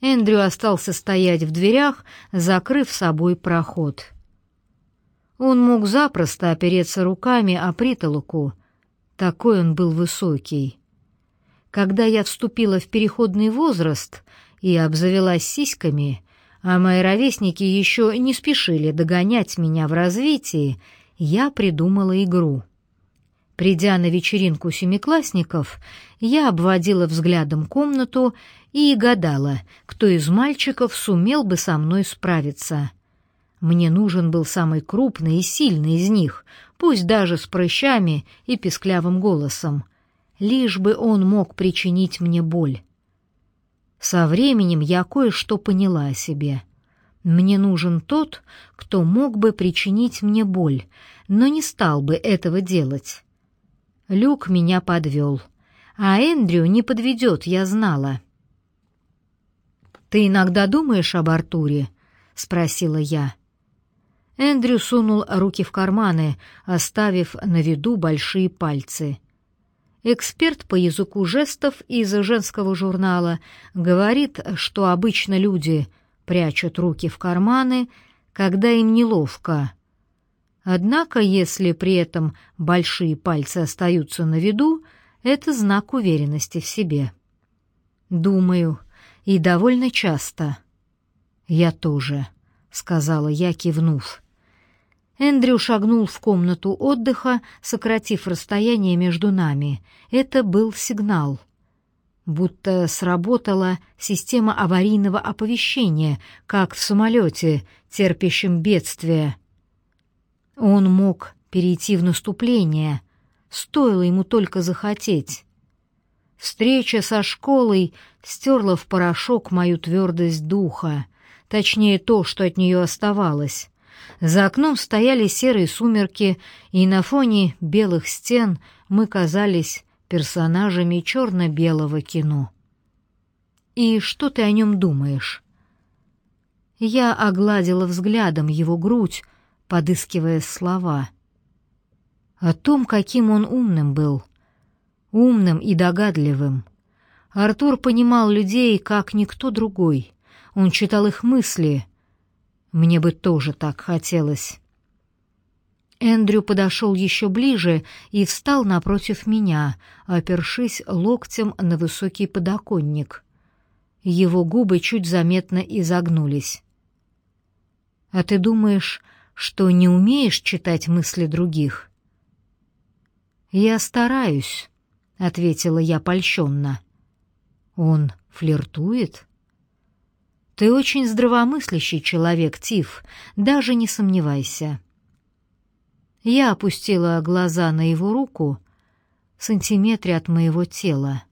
Эндрю остался стоять в дверях, закрыв собой проход. Он мог запросто опереться руками о притолоку. Такой он был высокий. Когда я вступила в переходный возраст и обзавелась сиськами, а мои ровесники еще не спешили догонять меня в развитии, я придумала игру. Придя на вечеринку семиклассников, я обводила взглядом комнату и гадала, кто из мальчиков сумел бы со мной справиться. Мне нужен был самый крупный и сильный из них, пусть даже с прыщами и песклявым голосом, лишь бы он мог причинить мне боль. Со временем я кое-что поняла о себе. Мне нужен тот, кто мог бы причинить мне боль, но не стал бы этого делать. Люк меня подвел, а Эндрю не подведет, я знала. «Ты иногда думаешь об Артуре?» — спросила я. Эндрю сунул руки в карманы, оставив на виду большие пальцы. Эксперт по языку жестов из женского журнала говорит, что обычно люди прячут руки в карманы, когда им неловко. Однако, если при этом большие пальцы остаются на виду, это знак уверенности в себе. Думаю, и довольно часто. Я тоже, сказала я, кивнув. Эндрю шагнул в комнату отдыха, сократив расстояние между нами. Это был сигнал. Будто сработала система аварийного оповещения, как в самолете, терпящем бедствие. Он мог перейти в наступление, стоило ему только захотеть. Встреча со школой стерла в порошок мою твердость духа, точнее то, что от нее оставалось. За окном стояли серые сумерки, и на фоне белых стен мы казались персонажами черно-белого кино. «И что ты о нем думаешь?» Я огладила взглядом его грудь, подыскивая слова. О том, каким он умным был. Умным и догадливым. Артур понимал людей, как никто другой. Он читал их мысли, мне бы тоже так хотелось. Эндрю подошел еще ближе и встал напротив меня, опершись локтем на высокий подоконник. Его губы чуть заметно изогнулись. «А ты думаешь, что не умеешь читать мысли других?» «Я стараюсь», — ответила я польщенно. «Он флиртует?» Ты очень здравомыслящий человек, Тиф, даже не сомневайся. Я опустила глаза на его руку в сантиметре от моего тела.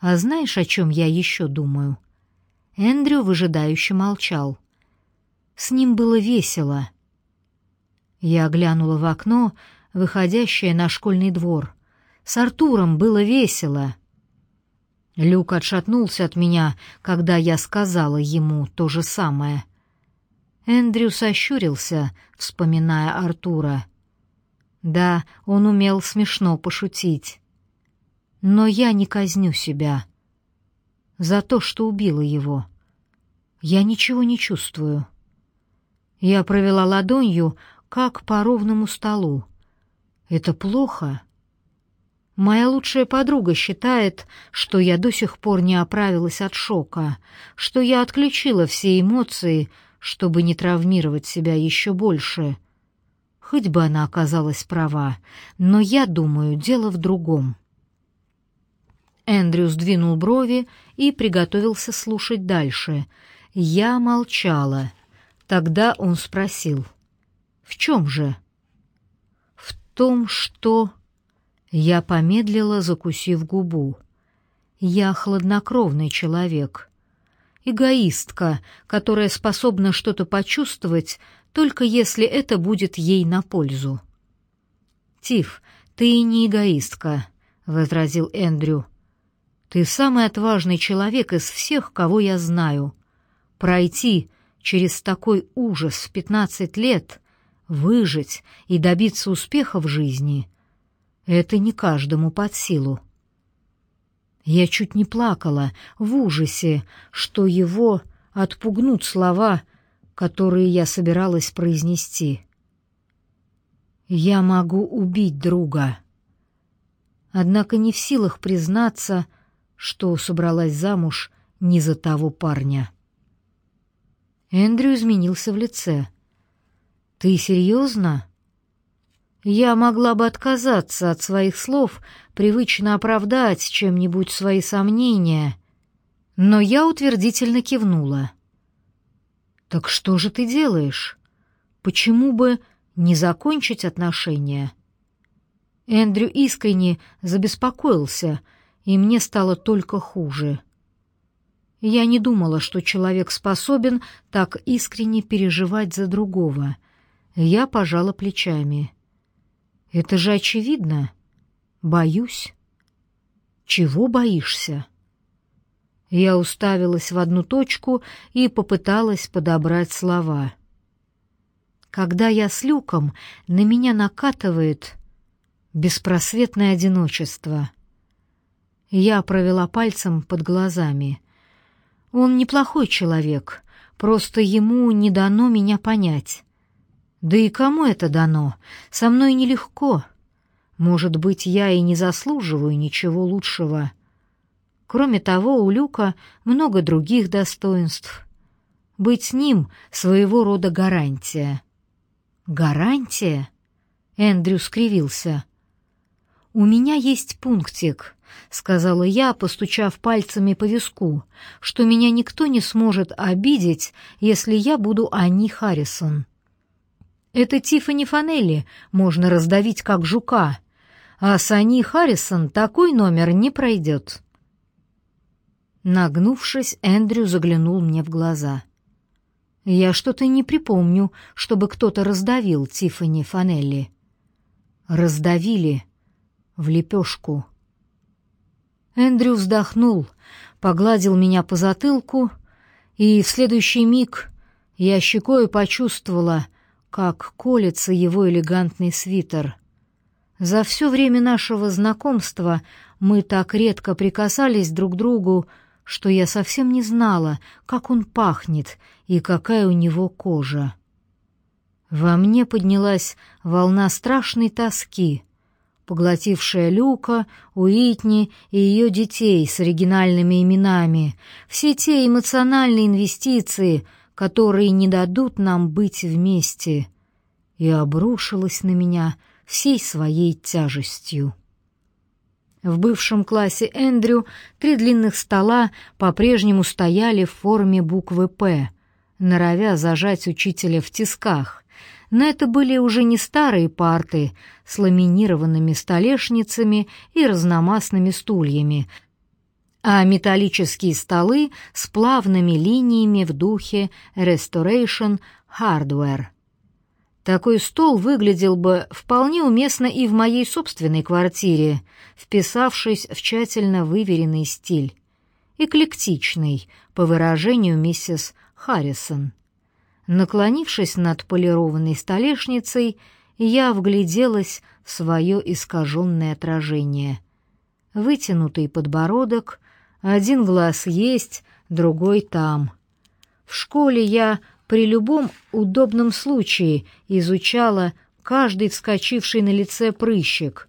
А знаешь, о чем я еще думаю? Эндрю выжидающе молчал. С ним было весело. Я глянула в окно, выходящее на школьный двор. С Артуром было весело. Люк отшатнулся от меня, когда я сказала ему то же самое. Эндрю сощурился, вспоминая Артура. Да, он умел смешно пошутить. Но я не казню себя за то, что убила его. Я ничего не чувствую. Я провела ладонью, как по ровному столу. Это плохо. Моя лучшая подруга считает, что я до сих пор не оправилась от шока, что я отключила все эмоции, чтобы не травмировать себя еще больше. Хоть бы она оказалась права, но я думаю, дело в другом. Эндрю сдвинул брови и приготовился слушать дальше. Я молчала. Тогда он спросил: "В чем же?" "В том, что я помедлила, закусив губу. Я хладнокровный человек. Эгоистка, которая способна что-то почувствовать, только если это будет ей на пользу. «Тиф, ты не эгоистка», — возразил Эндрю. «Ты самый отважный человек из всех, кого я знаю. Пройти через такой ужас в пятнадцать лет, выжить и добиться успеха в жизни — это не каждому под силу. Я чуть не плакала в ужасе, что его отпугнут слова, которые я собиралась произнести. «Я могу убить друга», однако не в силах признаться, что собралась замуж не за того парня. Эндрю изменился в лице. «Ты серьезно?» Я могла бы отказаться от своих слов, привычно оправдать чем-нибудь свои сомнения, но я утвердительно кивнула. «Так что же ты делаешь? Почему бы не закончить отношения?» Эндрю искренне забеспокоился, и мне стало только хуже. Я не думала, что человек способен так искренне переживать за другого. Я пожала плечами. Это же очевидно. Боюсь. Чего боишься? Я уставилась в одну точку и попыталась подобрать слова. Когда я с Люком, на меня накатывает беспросветное одиночество. Я провела пальцем под глазами. Он неплохой человек, просто ему не дано меня понять. Да и кому это дано? Со мной нелегко. Может быть, я и не заслуживаю ничего лучшего. Кроме того, у Люка много других достоинств. Быть с ним — своего рода гарантия. «Гарантия?» — Эндрю скривился. «У меня есть пунктик», — сказала я, постучав пальцами по виску, «что меня никто не сможет обидеть, если я буду Анни Харрисон». Это Тиффани Фанелли можно раздавить как жука, а с Ани Харрисон такой номер не пройдет. Нагнувшись, Эндрю заглянул мне в глаза. Я что-то не припомню, чтобы кто-то раздавил Тиффани Фанелли. Раздавили в лепешку. Эндрю вздохнул, погладил меня по затылку, и в следующий миг я щекой почувствовала — как колется его элегантный свитер. За все время нашего знакомства мы так редко прикасались друг к другу, что я совсем не знала, как он пахнет и какая у него кожа. Во мне поднялась волна страшной тоски, поглотившая Люка, Уитни и ее детей с оригинальными именами, все те эмоциональные инвестиции — которые не дадут нам быть вместе, и обрушилась на меня всей своей тяжестью. В бывшем классе Эндрю три длинных стола по-прежнему стояли в форме буквы «П», норовя зажать учителя в тисках. Но это были уже не старые парты с ламинированными столешницами и разномастными стульями, а металлические столы с плавными линиями в духе Restoration Hardware. Такой стол выглядел бы вполне уместно и в моей собственной квартире, вписавшись в тщательно выверенный стиль. Эклектичный, по выражению миссис Харрисон. Наклонившись над полированной столешницей, я вгляделась в свое искаженное отражение. Вытянутый подбородок, один глаз есть, другой там. В школе я при любом удобном случае изучала каждый вскочивший на лице прыщик.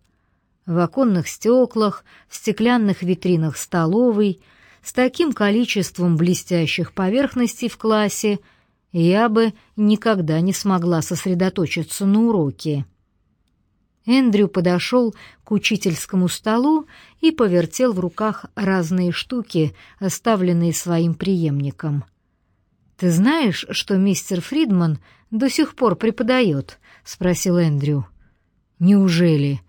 В оконных стеклах, в стеклянных витринах столовой, с таким количеством блестящих поверхностей в классе я бы никогда не смогла сосредоточиться на уроке. Эндрю подошел к учительскому столу и повертел в руках разные штуки, оставленные своим преемником. «Ты знаешь, что мистер Фридман до сих пор преподает?» — спросил Эндрю. «Неужели?»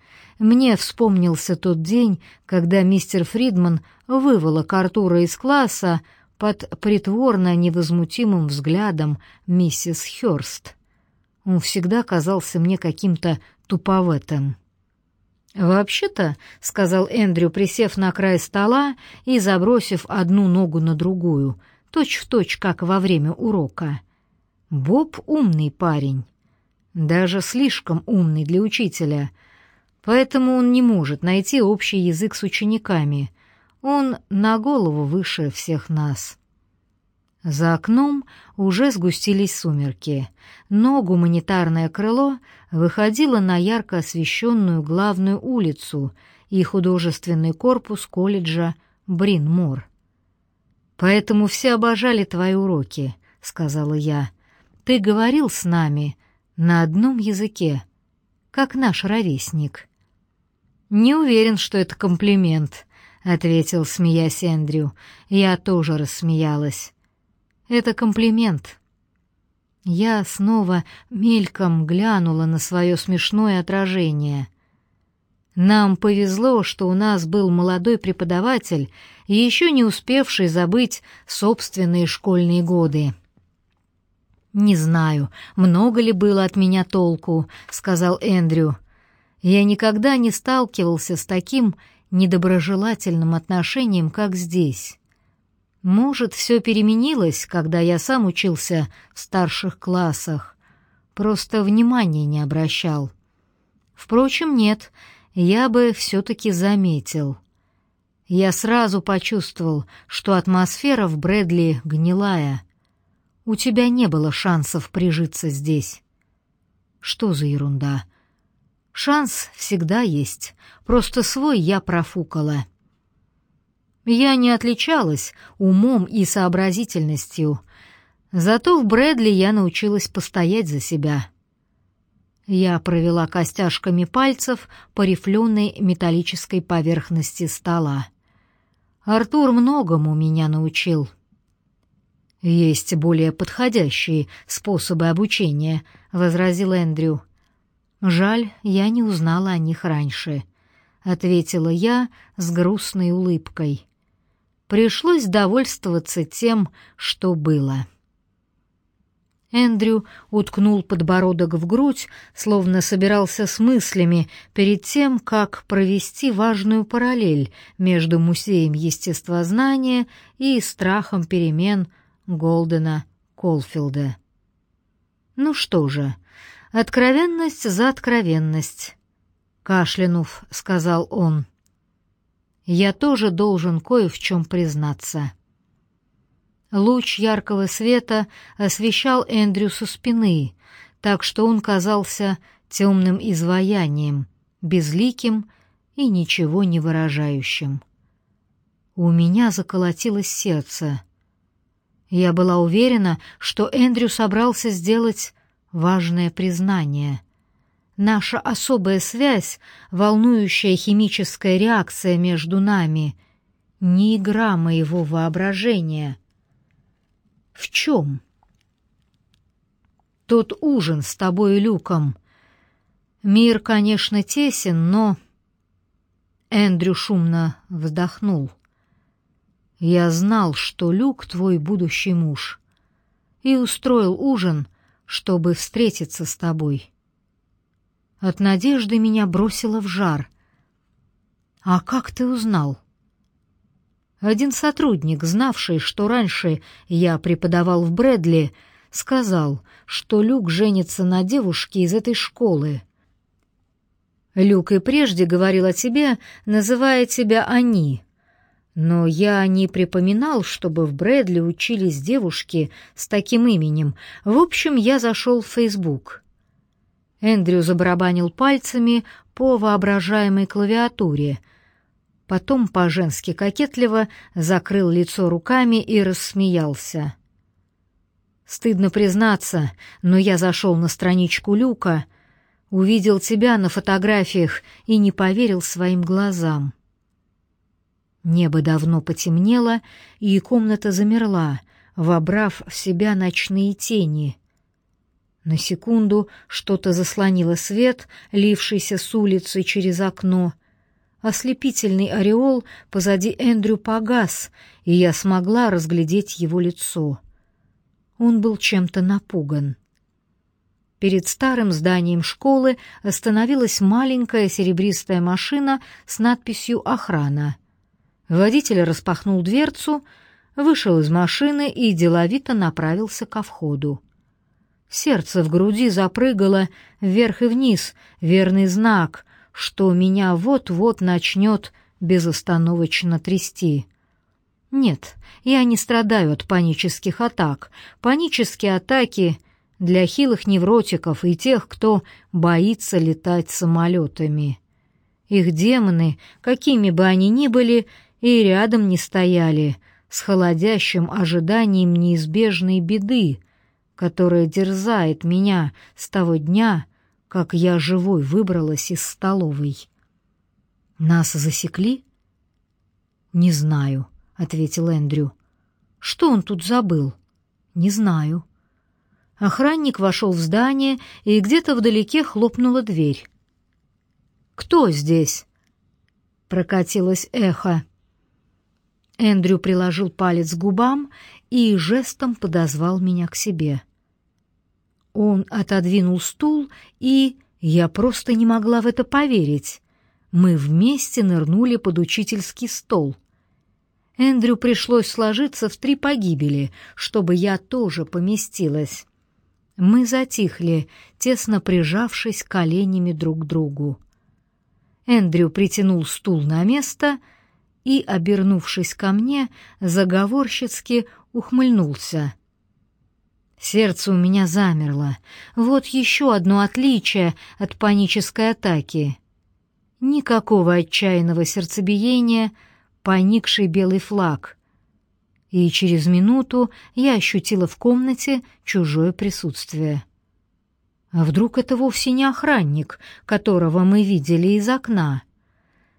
Мне вспомнился тот день, когда мистер Фридман выволок Артура из класса под притворно невозмутимым взглядом миссис Хёрст. Он всегда казался мне каким-то туповатым. «Вообще-то», — сказал Эндрю, присев на край стола и забросив одну ногу на другую, точь-в-точь, точь, как во время урока, — «Боб умный парень, даже слишком умный для учителя, поэтому он не может найти общий язык с учениками. Он на голову выше всех нас. За окном уже сгустились сумерки, но гуманитарное крыло выходило на ярко освещенную главную улицу и художественный корпус колледжа Бринмор. «Поэтому все обожали твои уроки», — сказала я. «Ты говорил с нами на одном языке, как наш ровесник». «Не уверен, что это комплимент», — ответил, смеясь Эндрю. Я тоже рассмеялась. «Это комплимент». Я снова мельком глянула на свое смешное отражение. Нам повезло, что у нас был молодой преподаватель, еще не успевший забыть собственные школьные годы. «Не знаю, много ли было от меня толку», — сказал Эндрю. «Я никогда не сталкивался с таким недоброжелательным отношением, как здесь. Может, все переменилось, когда я сам учился в старших классах. Просто внимания не обращал. Впрочем, нет, я бы все-таки заметил. Я сразу почувствовал, что атмосфера в Брэдли гнилая. У тебя не было шансов прижиться здесь. Что за ерунда? Шанс всегда есть, просто свой я профукала. Я не отличалась умом и сообразительностью, зато в Брэдли я научилась постоять за себя. Я провела костяшками пальцев по рифленой металлической поверхности стола. Артур многому меня научил. «Есть более подходящие способы обучения», — возразил Эндрю. «Жаль, я не узнала о них раньше», — ответила я с грустной улыбкой. Пришлось довольствоваться тем, что было. Эндрю уткнул подбородок в грудь, словно собирался с мыслями перед тем, как провести важную параллель между музеем естествознания и страхом перемен Голдена Колфилда. Ну что же, Откровенность за откровенность, кашлянув, сказал он. Я тоже должен кое в чем признаться. Луч яркого света освещал Эндрю со спины, так что он казался темным изваянием, безликим и ничего не выражающим. У меня заколотилось сердце. Я была уверена, что Эндрю собрался сделать важное признание. Наша особая связь, волнующая химическая реакция между нами, не игра моего воображения. В чем? Тот ужин с тобой Люком. Мир, конечно, тесен, но... Эндрю шумно вздохнул. Я знал, что Люк твой будущий муж, и устроил ужин, чтобы встретиться с тобой. От надежды меня бросило в жар. А как ты узнал? Один сотрудник, знавший, что раньше я преподавал в Брэдли, сказал, что Люк женится на девушке из этой школы. Люк и прежде говорил о тебе, называя тебя «они», но я не припоминал, чтобы в Брэдли учились девушки с таким именем. В общем, я зашел в Фейсбук. Эндрю забарабанил пальцами по воображаемой клавиатуре. Потом по-женски кокетливо закрыл лицо руками и рассмеялся. Стыдно признаться, но я зашел на страничку Люка, увидел тебя на фотографиях и не поверил своим глазам. Небо давно потемнело, и комната замерла, вобрав в себя ночные тени. На секунду что-то заслонило свет, лившийся с улицы через окно. Ослепительный ореол позади Эндрю погас, и я смогла разглядеть его лицо. Он был чем-то напуган. Перед старым зданием школы остановилась маленькая серебристая машина с надписью «Охрана». Водитель распахнул дверцу, вышел из машины и деловито направился ко входу. Сердце в груди запрыгало вверх и вниз, верный знак, что меня вот-вот начнет безостановочно трясти. Нет, я не страдаю от панических атак. Панические атаки для хилых невротиков и тех, кто боится летать самолетами. Их демоны, какими бы они ни были, и рядом не стояли, с холодящим ожиданием неизбежной беды, которая дерзает меня с того дня, как я живой выбралась из столовой. Нас засекли? Не знаю, ответил Эндрю. Что он тут забыл? Не знаю. Охранник вошел в здание, и где-то вдалеке хлопнула дверь. Кто здесь? прокатилось эхо. Эндрю приложил палец к губам и жестом подозвал меня к себе. Он отодвинул стул, и я просто не могла в это поверить. Мы вместе нырнули под учительский стол. Эндрю пришлось сложиться в три погибели, чтобы я тоже поместилась. Мы затихли, тесно прижавшись коленями друг к другу. Эндрю притянул стул на место и, обернувшись ко мне, заговорщицки ухмыльнулся. Сердце у меня замерло. Вот еще одно отличие от панической атаки. Никакого отчаянного сердцебиения, поникший белый флаг. И через минуту я ощутила в комнате чужое присутствие. А вдруг это вовсе не охранник, которого мы видели из окна?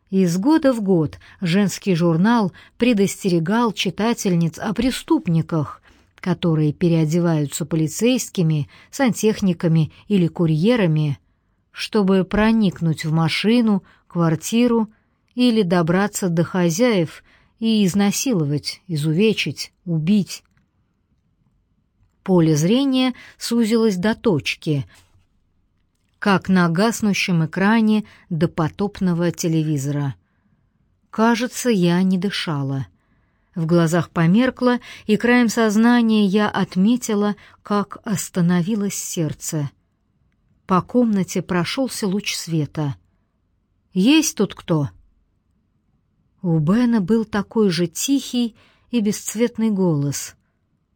Из года в год женский журнал предостерегал читательниц о преступниках, которые переодеваются полицейскими, сантехниками или курьерами, чтобы проникнуть в машину, квартиру или добраться до хозяев и изнасиловать, изувечить, убить. Поле зрения сузилось до точки, как на гаснущем экране допотопного телевизора. Кажется, я не дышала. В глазах померкло, и краем сознания я отметила, как остановилось сердце. По комнате прошелся луч света. «Есть тут кто?» У Бена был такой же тихий и бесцветный голос.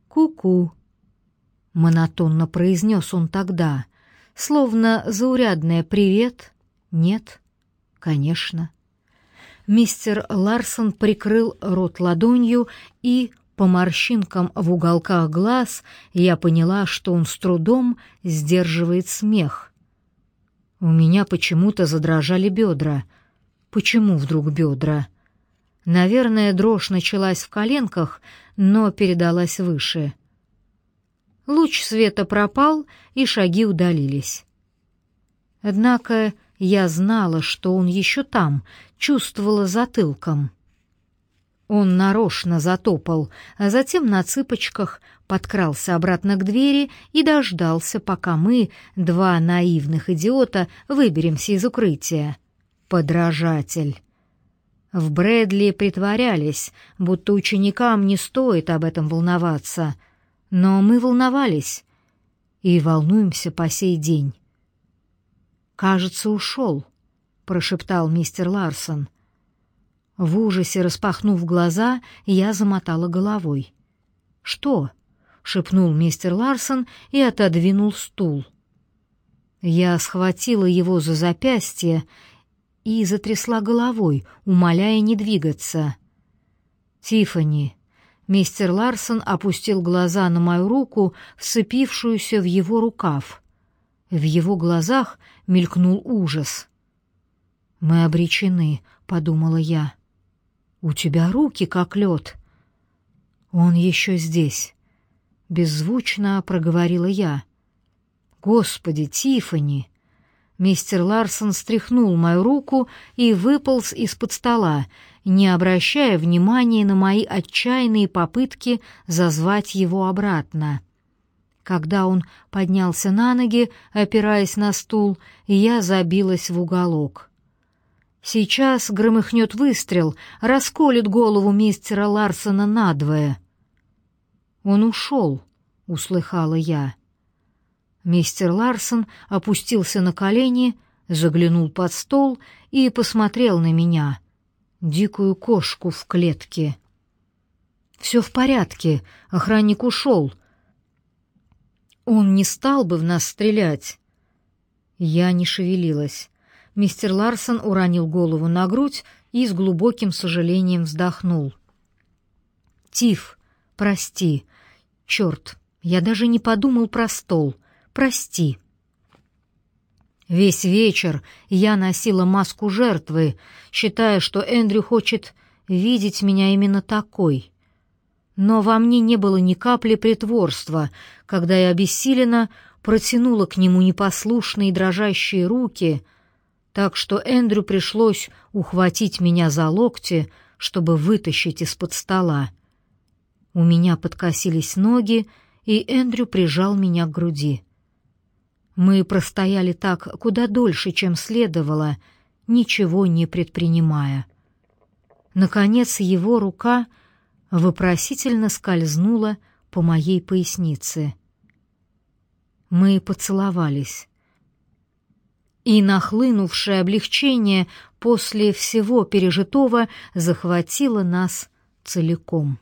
«Ку-ку», — монотонно произнес он тогда, словно заурядное «привет». «Нет, конечно». Мистер Ларсон прикрыл рот ладонью, и по морщинкам в уголках глаз я поняла, что он с трудом сдерживает смех. У меня почему-то задрожали бедра. Почему вдруг бедра? Наверное, дрожь началась в коленках, но передалась выше. Луч света пропал, и шаги удалились. Однако я знала, что он еще там, чувствовала затылком. Он нарочно затопал, а затем на цыпочках подкрался обратно к двери и дождался, пока мы, два наивных идиота, выберемся из укрытия. Подражатель. В Брэдли притворялись, будто ученикам не стоит об этом волноваться. Но мы волновались и волнуемся по сей день. «Кажется, ушел», — прошептал мистер Ларсон. В ужасе распахнув глаза, я замотала головой. «Что?» — шепнул мистер Ларсон и отодвинул стул. Я схватила его за запястье и затрясла головой, умоляя не двигаться. «Тиффани!» Мистер Ларсон опустил глаза на мою руку, вцепившуюся в его рукав. В его глазах мелькнул ужас. «Мы обречены», — подумала я. «У тебя руки как лед». «Он еще здесь», — беззвучно проговорила я. «Господи, Тифани! Мистер Ларсон стряхнул мою руку и выполз из-под стола, не обращая внимания на мои отчаянные попытки зазвать его обратно. Когда он поднялся на ноги, опираясь на стул, я забилась в уголок. Сейчас громыхнет выстрел, расколет голову мистера Ларсона надвое. «Он ушел», — услыхала я. Мистер Ларсон опустился на колени, заглянул под стол и посмотрел на меня. дикую кошку в клетке. «Все в порядке, охранник ушел. Он не стал бы в нас стрелять». Я не шевелилась. Мистер Ларсон уронил голову на грудь и с глубоким сожалением вздохнул. «Тиф, прости. Черт, я даже не подумал про стол. Прости». Весь вечер я носила маску жертвы, считая, что Эндрю хочет видеть меня именно такой. Но во мне не было ни капли притворства, когда я обессиленно протянула к нему непослушные дрожащие руки, так что Эндрю пришлось ухватить меня за локти, чтобы вытащить из-под стола. У меня подкосились ноги, и Эндрю прижал меня к груди. Мы простояли так куда дольше, чем следовало, ничего не предпринимая. Наконец его рука вопросительно скользнула по моей пояснице. Мы поцеловались. И нахлынувшее облегчение после всего пережитого захватило нас целиком.